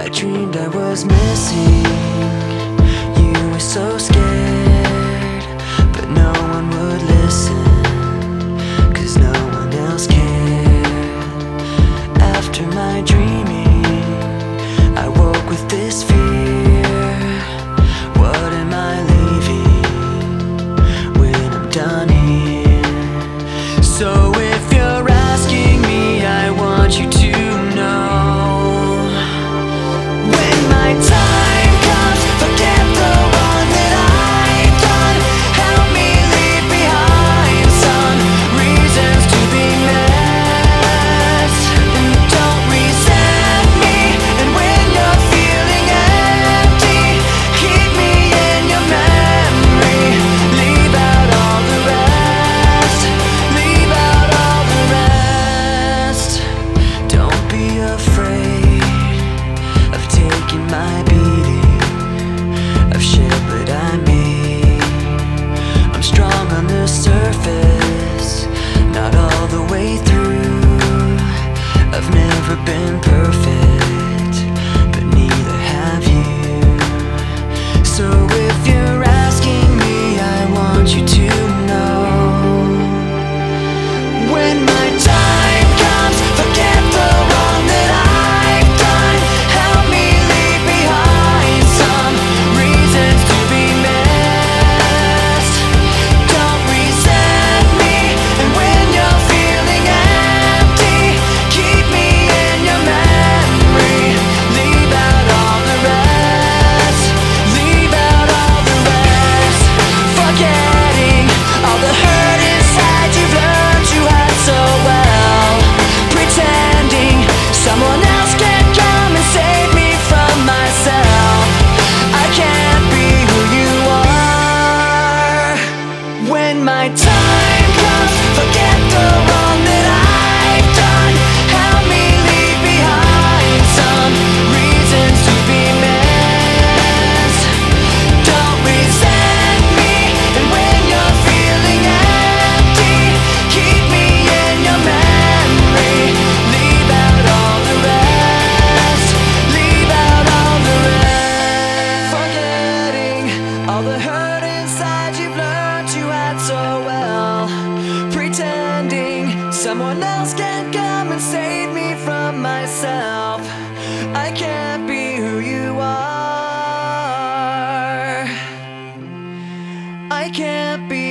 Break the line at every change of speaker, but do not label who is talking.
I dreamed I was missing. never been perfect. hurt inside you've learned to hide so well. Pretending someone else can come and save me from myself. I can't be who you are. I can't be.